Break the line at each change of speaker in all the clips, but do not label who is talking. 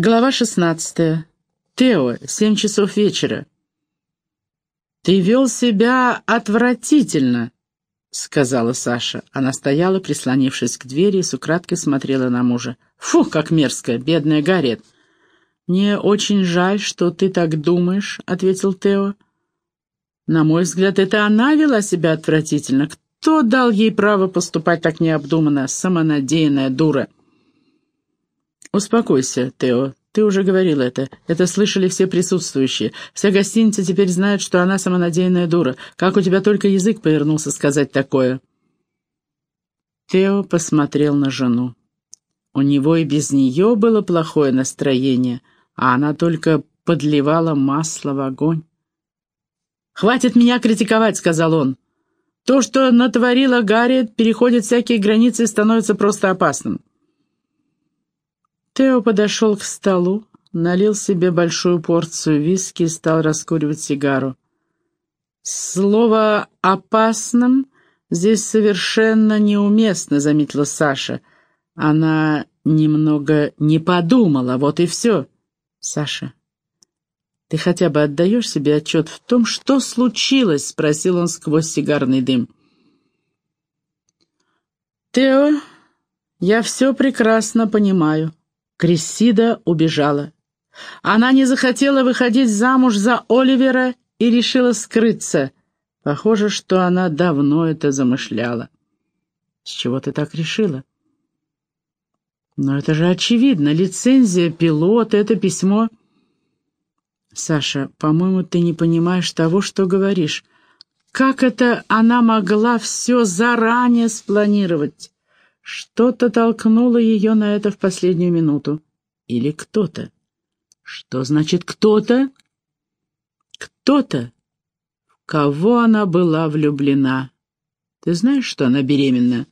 Глава шестнадцатая. Тео, семь часов вечера. «Ты вел себя отвратительно», — сказала Саша. Она стояла, прислонившись к двери, и с украдкой смотрела на мужа. «Фу, как мерзко, бедная Гарриет!» «Мне очень жаль, что ты так думаешь», — ответил Тео. «На мой взгляд, это она вела себя отвратительно. Кто дал ей право поступать так необдуманно, самонадеянная дура?» «Успокойся, Тео, ты уже говорил это. Это слышали все присутствующие. Вся гостиница теперь знает, что она самонадеянная дура. Как у тебя только язык повернулся сказать такое?» Тео посмотрел на жену. У него и без нее было плохое настроение, а она только подливала масло в огонь. «Хватит меня критиковать», — сказал он. «То, что натворила Гарриет, переходит всякие границы и становится просто опасным. Тео подошел к столу, налил себе большую порцию виски и стал раскуривать сигару. «Слово «опасным» здесь совершенно неуместно», — заметила Саша. Она немного не подумала, вот и все. «Саша, ты хотя бы отдаешь себе отчет в том, что случилось?» — спросил он сквозь сигарный дым. «Тео, я все прекрасно понимаю. Крессида убежала. Она не захотела выходить замуж за Оливера и решила скрыться. Похоже, что она давно это замышляла. С чего ты так решила? Но это же очевидно. Лицензия пилота — это письмо... Саша, по-моему, ты не понимаешь того, что говоришь. Как это она могла все заранее спланировать? Что-то толкнуло ее на это в последнюю минуту. Или кто-то. Что значит «кто-то»? Кто-то, в кого она была влюблена. Ты знаешь, что она беременна?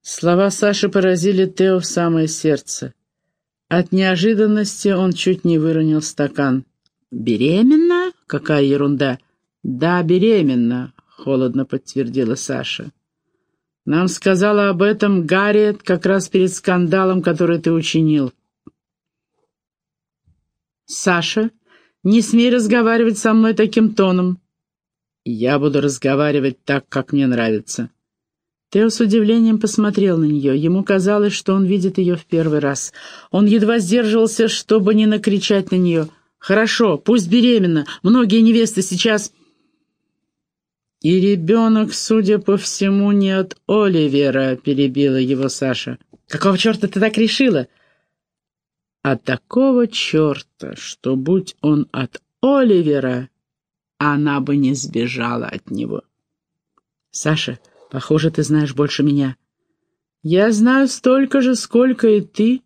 Слова Саши поразили Тео в самое сердце. От неожиданности он чуть не выронил стакан. «Беременна? Какая ерунда!» «Да, беременна», — холодно подтвердила Саша. Нам сказала об этом Гарриет как раз перед скандалом, который ты учинил. Саша, не смей разговаривать со мной таким тоном. Я буду разговаривать так, как мне нравится. Тео с удивлением посмотрел на нее. Ему казалось, что он видит ее в первый раз. Он едва сдерживался, чтобы не накричать на нее. «Хорошо, пусть беременна. Многие невесты сейчас...» «И ребенок, судя по всему, не от Оливера», — перебила его Саша. «Какого черта ты так решила?» «А такого черта, что будь он от Оливера, она бы не сбежала от него». «Саша, похоже, ты знаешь больше меня». «Я знаю столько же, сколько и ты.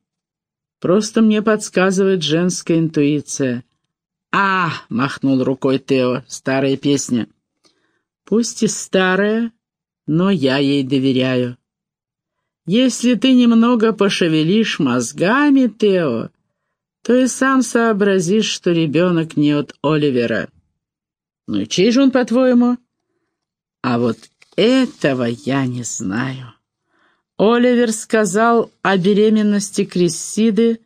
Просто мне подсказывает женская интуиция». «А!» — махнул рукой Тео, старая песня. Пусть и старая, но я ей доверяю. Если ты немного пошевелишь мозгами, Тео, то и сам сообразишь, что ребенок не от Оливера. Ну и чей же он, по-твоему? А вот этого я не знаю. Оливер сказал о беременности Крессиды,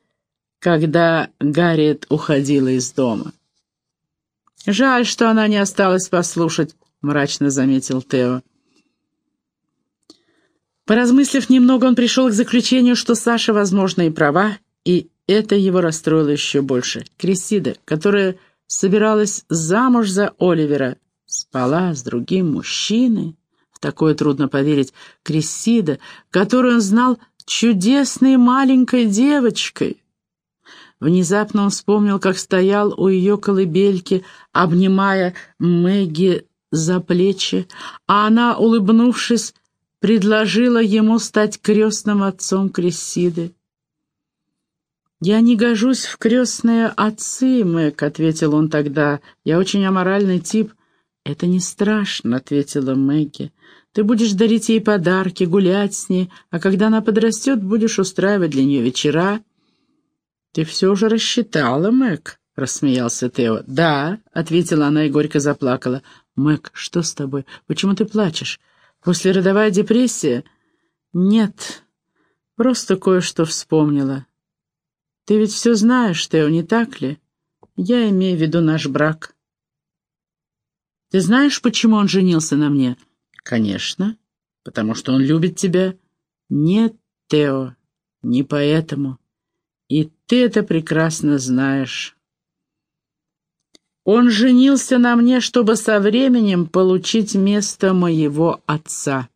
когда Гарриет уходила из дома. Жаль, что она не осталась послушать — мрачно заметил Тео. Поразмыслив немного, он пришел к заключению, что Саша, возможно, и права, и это его расстроило еще больше. Крисида, которая собиралась замуж за Оливера, спала с другим мужчиной. В такое трудно поверить. Крисида, которую он знал чудесной маленькой девочкой. Внезапно он вспомнил, как стоял у ее колыбельки, обнимая Мэгги за плечи, а она, улыбнувшись, предложила ему стать крестным отцом Крессиды. «Я не гожусь в крестные отцы, Мэг», — ответил он тогда. «Я очень аморальный тип». «Это не страшно», — ответила Мэгги. «Ты будешь дарить ей подарки, гулять с ней, а когда она подрастет, будешь устраивать для нее вечера». «Ты все же рассчитала, Мэг?» — рассмеялся Тео. «Да», — ответила она и горько заплакала. «Мэг, что с тобой? Почему ты плачешь? Послеродовая депрессия?» «Нет, просто кое-что вспомнила». Ты ведь все знаешь, Тео, не так ли? Я имею в виду наш брак. Ты знаешь, почему он женился на мне? Конечно, потому что он любит тебя. Нет, Тео, не поэтому. И ты это прекрасно знаешь. Он женился на мне, чтобы со временем получить место моего отца.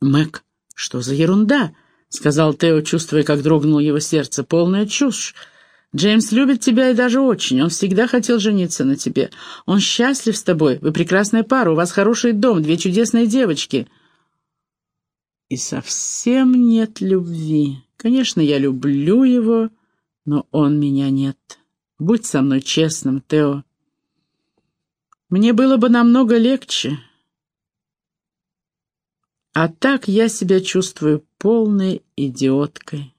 Мэг, что за ерунда? — сказал Тео, чувствуя, как дрогнуло его сердце. «Полная чушь. Джеймс любит тебя и даже очень. Он всегда хотел жениться на тебе. Он счастлив с тобой. Вы прекрасная пара, у вас хороший дом, две чудесные девочки». И совсем нет любви. Конечно, я люблю его, но он меня нет. Будь со мной честным, Тео. Мне было бы намного легче. А так я себя чувствую полной идиоткой.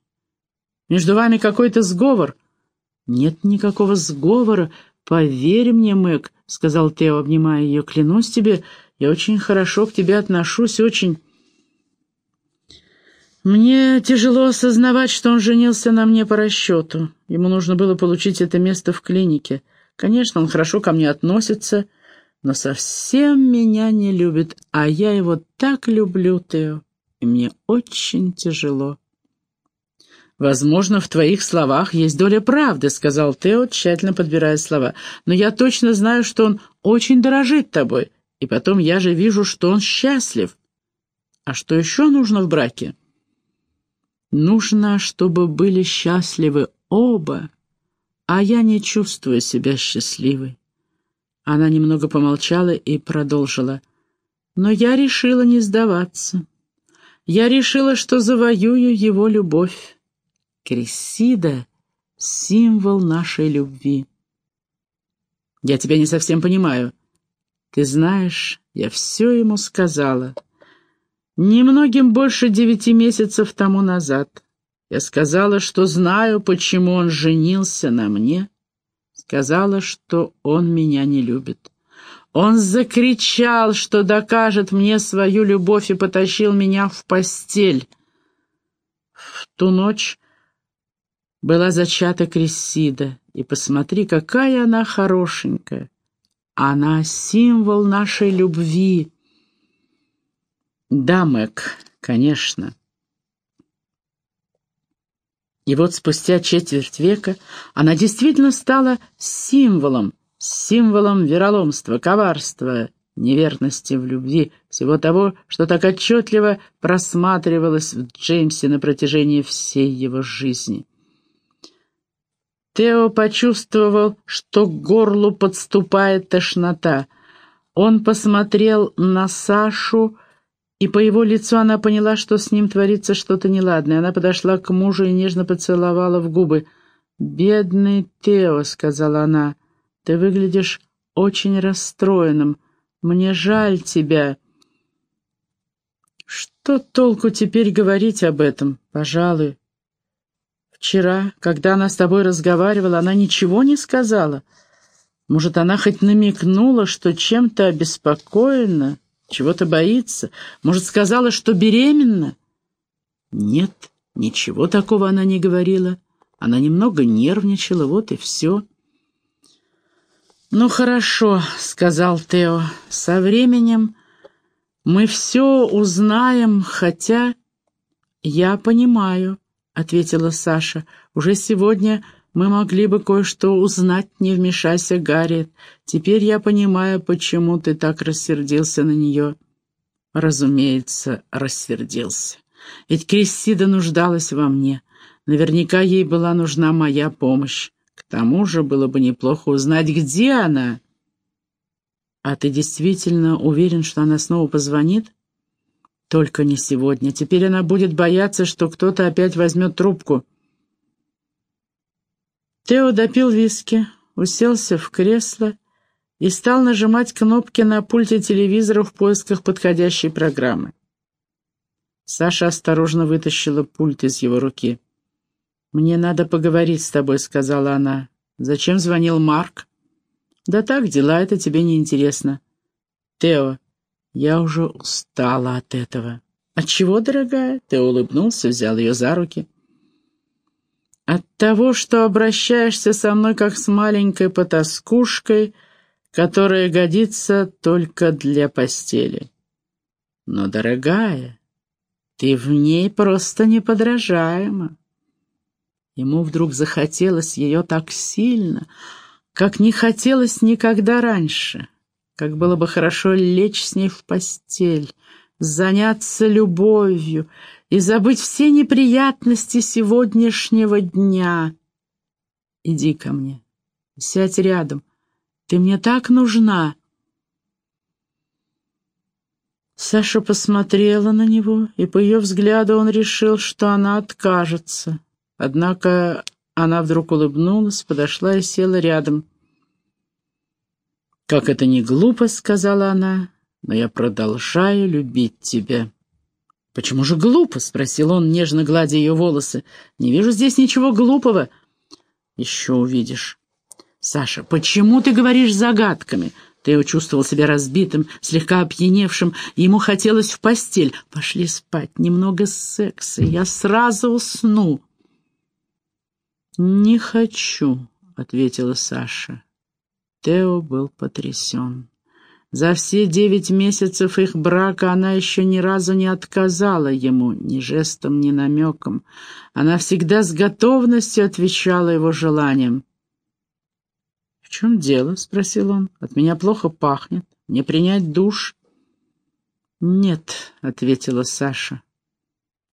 Между вами какой-то сговор. Нет никакого сговора. Поверь мне, Мэг, — сказал Тео, обнимая ее, — клянусь тебе, я очень хорошо к тебе отношусь, очень... Мне тяжело осознавать, что он женился на мне по расчету. Ему нужно было получить это место в клинике. Конечно, он хорошо ко мне относится, — но совсем меня не любит, а я его так люблю, Тео, и мне очень тяжело. «Возможно, в твоих словах есть доля правды», — сказал Тео, тщательно подбирая слова. «Но я точно знаю, что он очень дорожит тобой, и потом я же вижу, что он счастлив. А что еще нужно в браке?» «Нужно, чтобы были счастливы оба, а я не чувствую себя счастливой. Она немного помолчала и продолжила. «Но я решила не сдаваться. Я решила, что завоюю его любовь. Крисида — символ нашей любви». «Я тебя не совсем понимаю. Ты знаешь, я все ему сказала. Немногим больше девяти месяцев тому назад. Я сказала, что знаю, почему он женился на мне» сказала, что он меня не любит. Он закричал, что докажет мне свою любовь и потащил меня в постель. В ту ночь была зачата Крессида, и посмотри, какая она хорошенькая. Она символ нашей любви. Да, Мэг, конечно. И вот спустя четверть века она действительно стала символом, символом вероломства, коварства, неверности в любви, всего того, что так отчетливо просматривалось в Джеймсе на протяжении всей его жизни. Тео почувствовал, что к горлу подступает тошнота. Он посмотрел на Сашу, и по его лицу она поняла, что с ним творится что-то неладное. Она подошла к мужу и нежно поцеловала в губы. «Бедный Тео», — сказала она, — «ты выглядишь очень расстроенным. Мне жаль тебя». «Что толку теперь говорить об этом? Пожалуй. Вчера, когда она с тобой разговаривала, она ничего не сказала. Может, она хоть намекнула, что чем-то обеспокоена?» Чего-то боится? Может, сказала, что беременна? Нет, ничего такого она не говорила. Она немного нервничала, вот и все. «Ну хорошо», — сказал Тео, — «со временем мы все узнаем, хотя...» «Я понимаю», — ответила Саша, — «уже сегодня мы могли бы кое-что узнать, не вмешайся, Гарри. Теперь я понимаю, почему ты так рассердился на нее». Разумеется, рассердился. Ведь Крессида нуждалась во мне. Наверняка ей была нужна моя помощь. К тому же было бы неплохо узнать, где она. А ты действительно уверен, что она снова позвонит? Только не сегодня. Теперь она будет бояться, что кто-то опять возьмет трубку. Тео допил виски, уселся в кресло и стал нажимать кнопки на пульте телевизора в поисках подходящей программы. Саша осторожно вытащила пульт из его руки. «Мне надо поговорить с тобой», — сказала она. «Зачем звонил Марк?» «Да так, дела, это тебе не интересно. «Тео, я уже устала от этого». «От чего, дорогая?» — Тео улыбнулся, взял ее за руки. От того, что обращаешься со мной как с маленькой потаскушкой, которая годится только для постели. Но, дорогая, ты в ней просто неподражаема. Ему вдруг захотелось ее так сильно, как не хотелось никогда раньше, как было бы хорошо лечь с ней в постель, заняться любовью и забыть все неприятности сегодняшнего дня. Иди ко мне, сядь рядом, ты мне так нужна. Саша посмотрела на него, и по ее взгляду он решил, что она откажется. Однако она вдруг улыбнулась, подошла и села рядом. «Как это не глупо», — сказала она, — «но я продолжаю любить тебя». «Почему же глупо?» — спросил он, нежно гладя ее волосы. «Не вижу здесь ничего глупого». «Еще увидишь». «Саша, почему ты говоришь загадками?» Тео чувствовал себя разбитым, слегка опьяневшим, ему хотелось в постель. «Пошли спать, немного секса, я сразу усну». «Не хочу», — ответила Саша. Тео был потрясен. За все девять месяцев их брака она еще ни разу не отказала ему, ни жестом, ни намеком. Она всегда с готовностью отвечала его желаниям. «В чем дело?» — спросил он. «От меня плохо пахнет. Мне принять душ?» «Нет», — ответила Саша.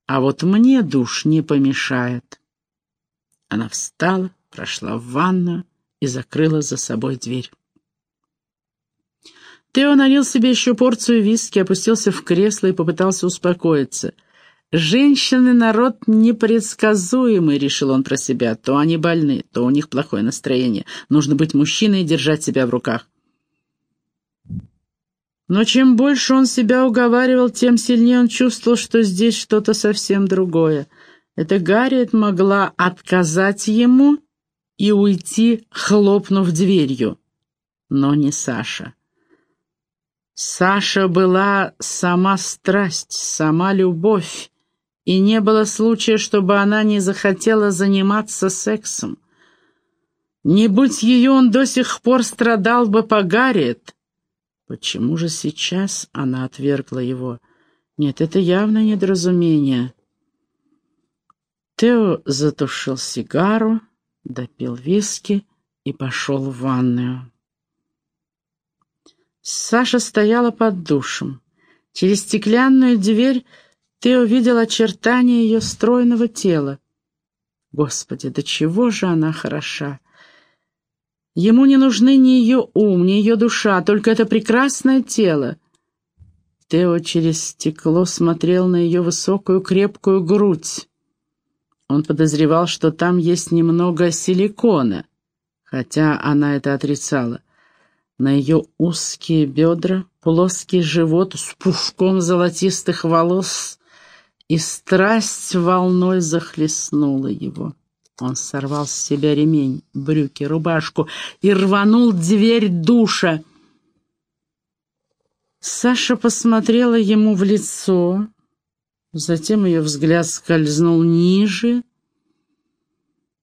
«А вот мне душ не помешает». Она встала, прошла в ванную и закрыла за собой дверь. Тео налил себе еще порцию виски, опустился в кресло и попытался успокоиться. «Женщины — народ непредсказуемый», — решил он про себя. «То они больны, то у них плохое настроение. Нужно быть мужчиной и держать себя в руках». Но чем больше он себя уговаривал, тем сильнее он чувствовал, что здесь что-то совсем другое. Это Гарриет могла отказать ему и уйти, хлопнув дверью. Но не Саша. Саша была сама страсть, сама любовь, и не было случая, чтобы она не захотела заниматься сексом. Не будь ее, он до сих пор страдал бы по Гарриет. Почему же сейчас она отвергла его? Нет, это явно недоразумение. Тео затушил сигару, допил виски и пошел в ванную. Саша стояла под душем. Через стеклянную дверь ты увидел очертания ее стройного тела. Господи, до чего же она хороша! Ему не нужны ни ее ум, ни ее душа, только это прекрасное тело. Тео через стекло смотрел на ее высокую крепкую грудь. Он подозревал, что там есть немного силикона, хотя она это отрицала. На ее узкие бедра, плоский живот с пушком золотистых волос, и страсть волной захлестнула его. Он сорвал с себя ремень, брюки, рубашку и рванул дверь душа. Саша посмотрела ему в лицо, Затем ее взгляд скользнул ниже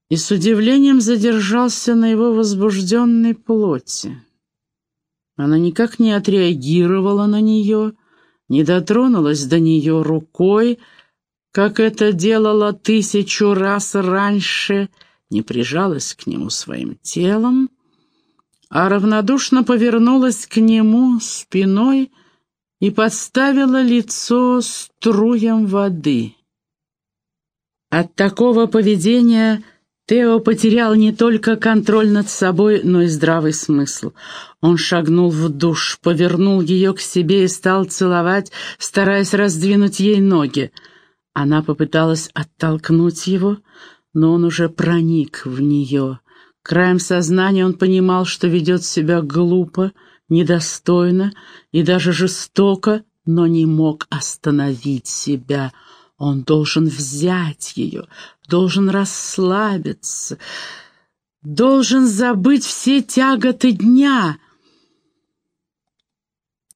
и с удивлением задержался на его возбужденной плоти. Она никак не отреагировала на нее, не дотронулась до нее рукой, как это делала тысячу раз раньше, не прижалась к нему своим телом, а равнодушно повернулась к нему спиной и подставила лицо струям воды. От такого поведения Тео потерял не только контроль над собой, но и здравый смысл. Он шагнул в душ, повернул ее к себе и стал целовать, стараясь раздвинуть ей ноги. Она попыталась оттолкнуть его, но он уже проник в нее. Краем сознания он понимал, что ведет себя глупо, недостойно и даже жестоко, но не мог остановить себя. Он должен взять ее, должен расслабиться, должен забыть все тяготы дня.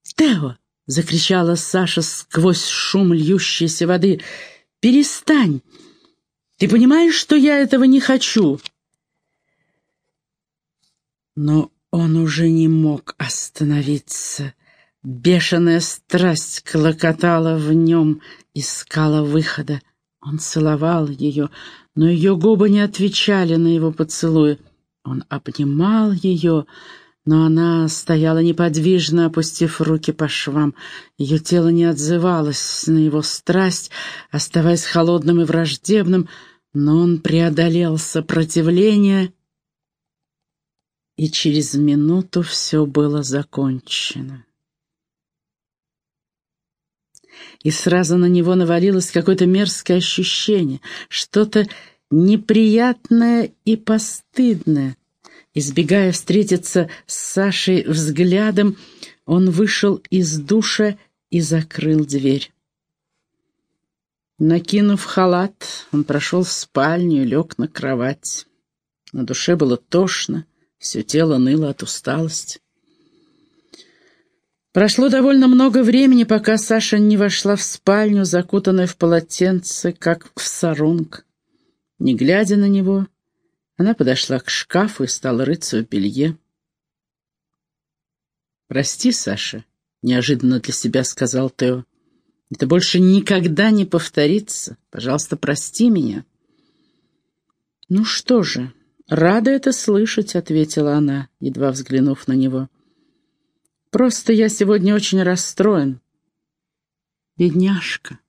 «Тео!» — закричала Саша сквозь шум льющейся воды. «Перестань! Ты понимаешь, что я этого не хочу?» Но он уже не мог остановиться. Бешеная страсть клокотала в нем, искала выхода. Он целовал ее, но ее губы не отвечали на его поцелуй. Он обнимал ее, но она стояла неподвижно, опустив руки по швам. Ее тело не отзывалось на его страсть, оставаясь холодным и враждебным, но он преодолел сопротивление, и через минуту все было закончено. И сразу на него навалилось какое-то мерзкое ощущение, что-то неприятное и постыдное. Избегая встретиться с Сашей взглядом, он вышел из душа и закрыл дверь. Накинув халат, он прошел в спальню и лег на кровать. На душе было тошно, все тело ныло от усталости. Прошло довольно много времени, пока Саша не вошла в спальню, закутанная в полотенце, как в саронг. Не глядя на него, она подошла к шкафу и стала рыться в белье. «Прости, Саша», — неожиданно для себя сказал Тео. «Это больше никогда не повторится. Пожалуйста, прости меня». «Ну что же, рада это слышать», — ответила она, едва взглянув на него. Просто я сегодня очень расстроен. Бедняжка.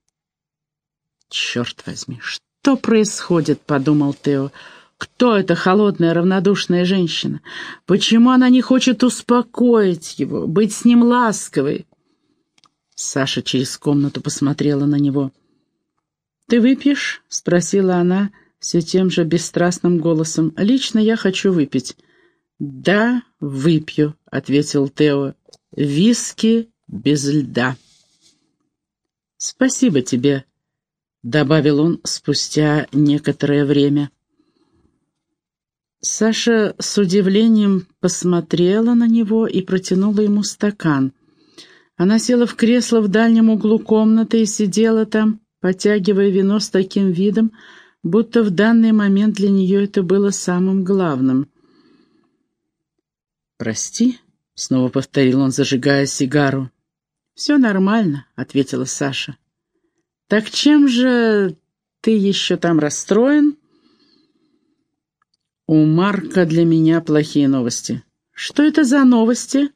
Черт возьми, что происходит, подумал Тео. Кто эта холодная, равнодушная женщина? Почему она не хочет успокоить его, быть с ним ласковой? Саша через комнату посмотрела на него. «Ты выпьешь?» — спросила она все тем же бесстрастным голосом. «Лично я хочу выпить». «Да, выпью», — ответил Тео. Виски без льда. «Спасибо тебе», — добавил он спустя некоторое время. Саша с удивлением посмотрела на него и протянула ему стакан. Она села в кресло в дальнем углу комнаты и сидела там, потягивая вино с таким видом, будто в данный момент для нее это было самым главным. «Прости», — снова повторил он, зажигая сигару. «Все нормально», — ответила Саша. «Так чем же ты еще там расстроен?» «У Марка для меня плохие новости». «Что это за новости?»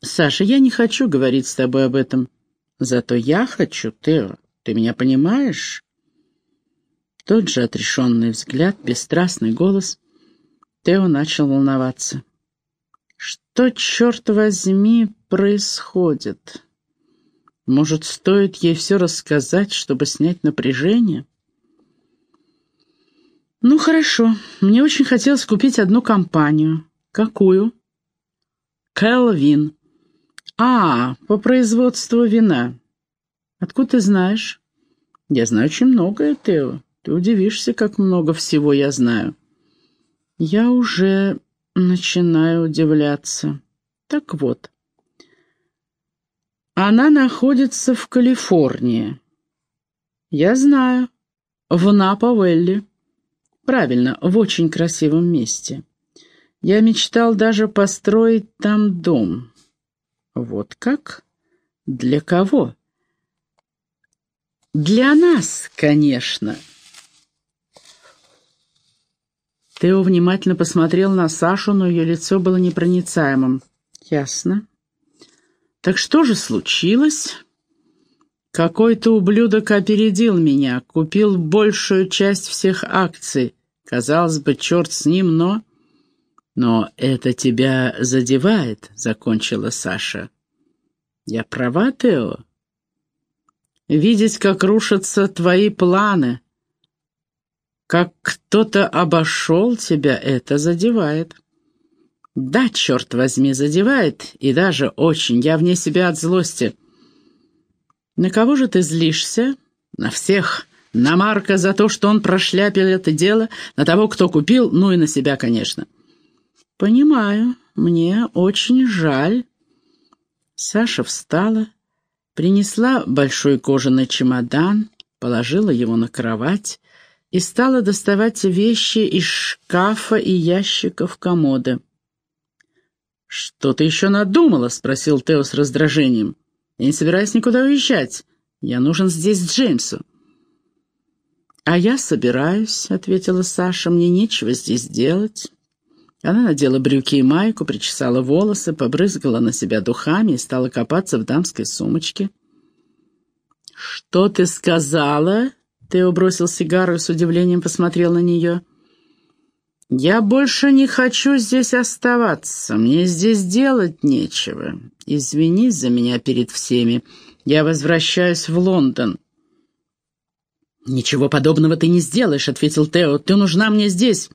«Саша, я не хочу говорить с тобой об этом. Зато я хочу, Тео. Ты меня понимаешь?» Тот же отрешенный взгляд, бесстрастный голос. Тео начал волноваться. Что, черт возьми, происходит? Может, стоит ей все рассказать, чтобы снять напряжение? Ну, хорошо. Мне очень хотелось купить одну компанию. Какую? Келвин. А, по производству вина. Откуда ты знаешь? Я знаю очень многое, Тео. Ты удивишься, как много всего я знаю. Я уже Начинаю удивляться. Так вот. Она находится в Калифорнии. Я знаю. В Напа-Велли. Правильно, в очень красивом месте. Я мечтал даже построить там дом. Вот как? Для кого? Для нас, конечно. Тео внимательно посмотрел на Сашу, но ее лицо было непроницаемым. «Ясно. Так что же случилось?» «Какой-то ублюдок опередил меня, купил большую часть всех акций. Казалось бы, черт с ним, но...» «Но это тебя задевает», — закончила Саша. «Я права, Тео?» «Видеть, как рушатся твои планы, как кто-то обошел тебя, это задевает. Да, черт возьми, задевает, и даже очень. Я вне себя от злости. На кого же ты злишься? На всех. На Марка за то, что он прошляпил это дело, на того, кто купил, ну и на себя, конечно. Понимаю, мне очень жаль. Саша встала, принесла большой кожаный чемодан, положила его на кровать и стала доставать вещи из шкафа и ящиков комода. «Что ты еще надумала?» — спросил Тео с раздражением. «Я не собираюсь никуда уезжать. Я нужен здесь Джеймсу». «А я собираюсь», — ответила Саша. «Мне нечего здесь делать». Она надела брюки и майку, причесала волосы, побрызгала на себя духами и стала копаться в дамской сумочке. «Что ты сказала?» Тео бросил сигару и с удивлением посмотрел на нее. «Я больше не хочу здесь оставаться. Мне здесь делать нечего. Извини за меня перед всеми. Я возвращаюсь в Лондон». «Ничего подобного ты не сделаешь», — ответил Тео. «Ты нужна мне здесь».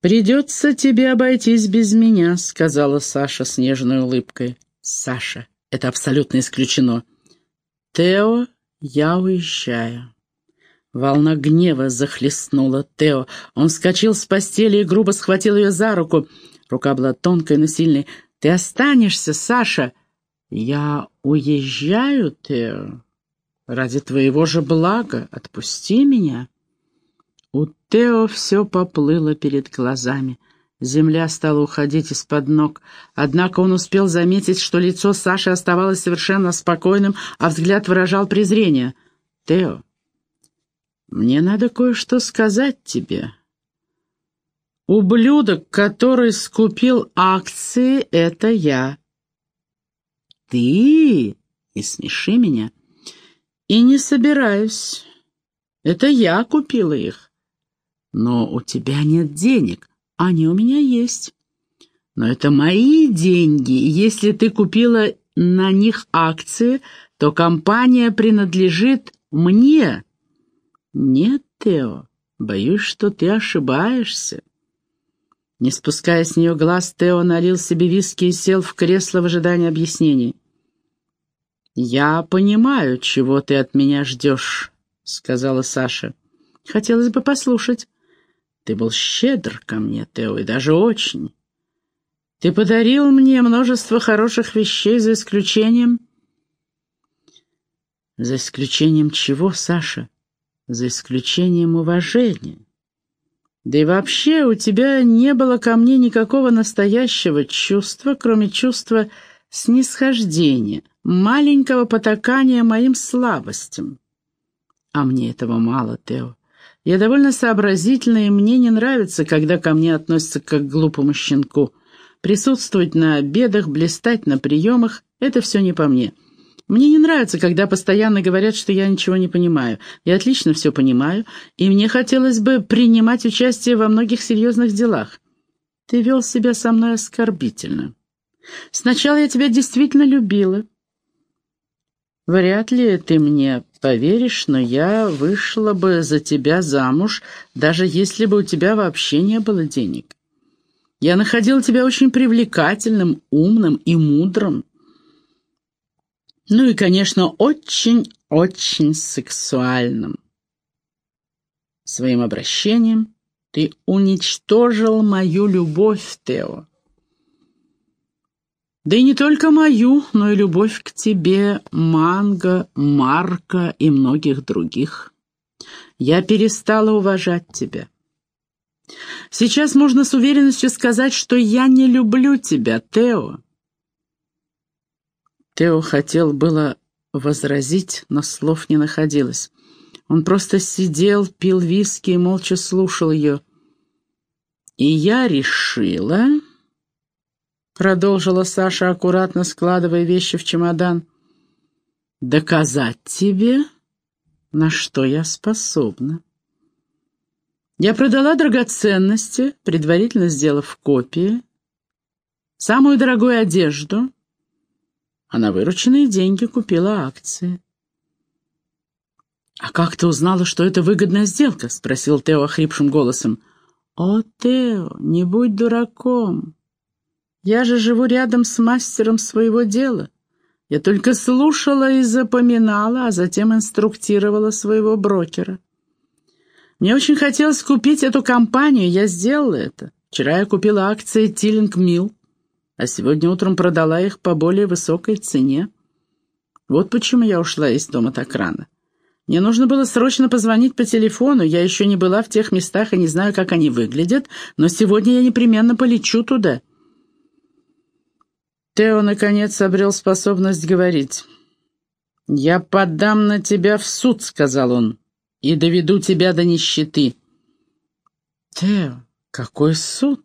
«Придется тебе обойтись без меня», — сказала Саша с нежной улыбкой. «Саша, это абсолютно исключено». «Тео, я уезжаю». Волна гнева захлестнула Тео. Он вскочил с постели и грубо схватил ее за руку. Рука была тонкой, но сильной. «Ты останешься, Саша!» «Я уезжаю, Тео. Ради твоего же блага. Отпусти меня». У Тео все поплыло перед глазами. Земля стала уходить из-под ног. Однако он успел заметить, что лицо Саши оставалось совершенно спокойным, а взгляд выражал презрение. «Тео, мне надо кое-что сказать тебе. Ублюдок, который скупил акции, — это я». «Ты? Не смеши меня». «И не собираюсь. Это я купила их. Но у тебя нет денег. Они у меня есть. Но это мои деньги, если ты купила на них акции, то компания принадлежит мне. Нет, Тео, боюсь, что ты ошибаешься. Не спуская с нее глаз, Тео налил себе виски и сел в кресло в ожидании объяснений. «Я понимаю, чего ты от меня ждешь», — сказала Саша. «Хотелось бы послушать». Ты был щедр ко мне, Тео, и даже очень. Ты подарил мне множество хороших вещей, за исключением... За исключением чего, Саша? За исключением уважения. Да и вообще у тебя не было ко мне никакого настоящего чувства, кроме чувства снисхождения, маленького потакания моим слабостям. А мне этого мало, Тео. Я довольно сообразительна, и мне не нравится, когда ко мне относятся как к глупому щенку. Присутствовать на обедах, блистать на приемах — это все не по мне. Мне не нравится, когда постоянно говорят, что я ничего не понимаю. Я отлично все понимаю, и мне хотелось бы принимать участие во многих серьезных делах. Ты вел себя со мной оскорбительно. Сначала я тебя действительно любила. Вряд ли ты мне Поверишь, но я вышла бы за тебя замуж, даже если бы у тебя вообще не было денег. Я находила тебя очень привлекательным, умным и мудрым. Ну и, конечно, очень-очень сексуальным. Своим обращением ты уничтожил мою любовь, Тео. Да и не только мою, но и любовь к тебе, Манго, Марка и многих других. Я перестала уважать тебя. Сейчас можно с уверенностью сказать, что я не люблю тебя, Тео. Тео хотел было возразить, но слов не находилось. Он просто сидел, пил виски и молча слушал ее. И я решила, продолжила Саша, аккуратно складывая вещи в чемодан. «Доказать тебе, на что я способна». Я продала драгоценности, предварительно сделав копии, самую дорогую одежду, а на вырученные деньги купила акции. «А как ты узнала, что это выгодная сделка?» — спросил Тео охрипшим голосом. «О, Тео, не будь дураком. Я же живу рядом с мастером своего дела. Я только слушала и запоминала, а затем инструктировала своего брокера. Мне очень хотелось купить эту компанию, я сделала это. Вчера я купила акции Тиллинг Милл, а сегодня утром продала их по более высокой цене. Вот почему я ушла из дома так рано. Мне нужно было срочно позвонить по телефону. Я еще не была в тех местах и не знаю, как они выглядят, но сегодня я непременно полечу туда». Тео, наконец, обрел способность говорить. «Я подам на тебя в суд», — сказал он, — «и доведу тебя до нищеты». «Тео, какой суд?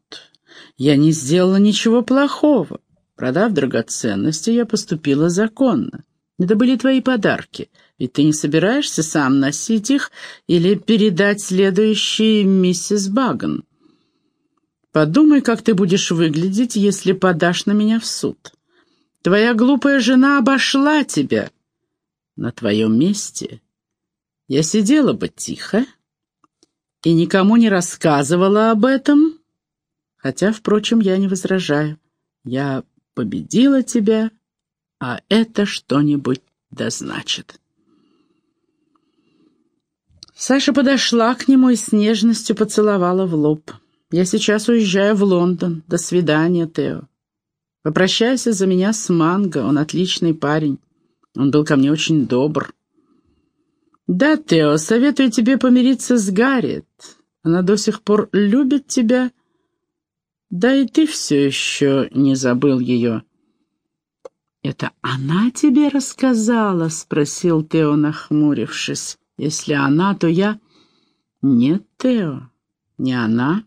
Я не сделала ничего плохого. Продав драгоценности, я поступила законно. Это были твои подарки, ведь ты не собираешься сам носить их или передать следующей миссис Баган. Подумай, как ты будешь выглядеть, если подашь на меня в суд. Твоя глупая жена обошла тебя» на твоем месте я сидела бы тихо и никому не рассказывала об этом, хотя, впрочем, я не возражаю. Я победила тебя, а это что-нибудь дозначит. Саша подошла к нему и с нежностью поцеловала в лоб. «Я сейчас уезжаю в Лондон. До свидания, Тео. Попрощайся за меня с Манго, он отличный парень. Он был ко мне очень добр. «Да, Тео, советую тебе помириться с Гарриет. Она до сих пор любит тебя. Да и ты все еще не забыл ее». «Это она тебе рассказала?» — спросил Тео, нахмурившись. «Если она, то я...» «Нет, Тео, не она».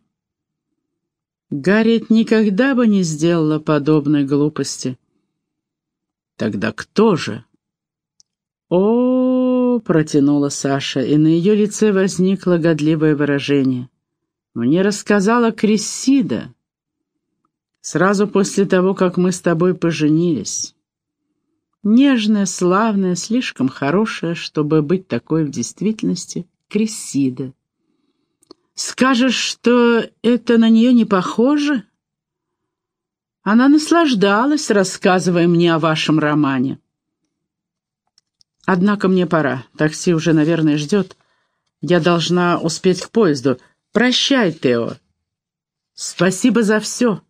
Гарриет никогда бы не сделала подобной глупости. «Тогда кто же?» О, протянула Саша, и на ее лице возникло годливое выражение. Мне рассказала Крессида сразу после того, как мы с тобой поженились. Нежная, славная, слишком хорошая, чтобы быть такой в действительности, Крессида. Скажешь, что это на нее не похоже? Она наслаждалась, рассказывая мне о вашем романе. Однако мне пора. Такси уже, наверное, ждет. Я должна успеть к поезду. Прощай, Тео. Спасибо за все.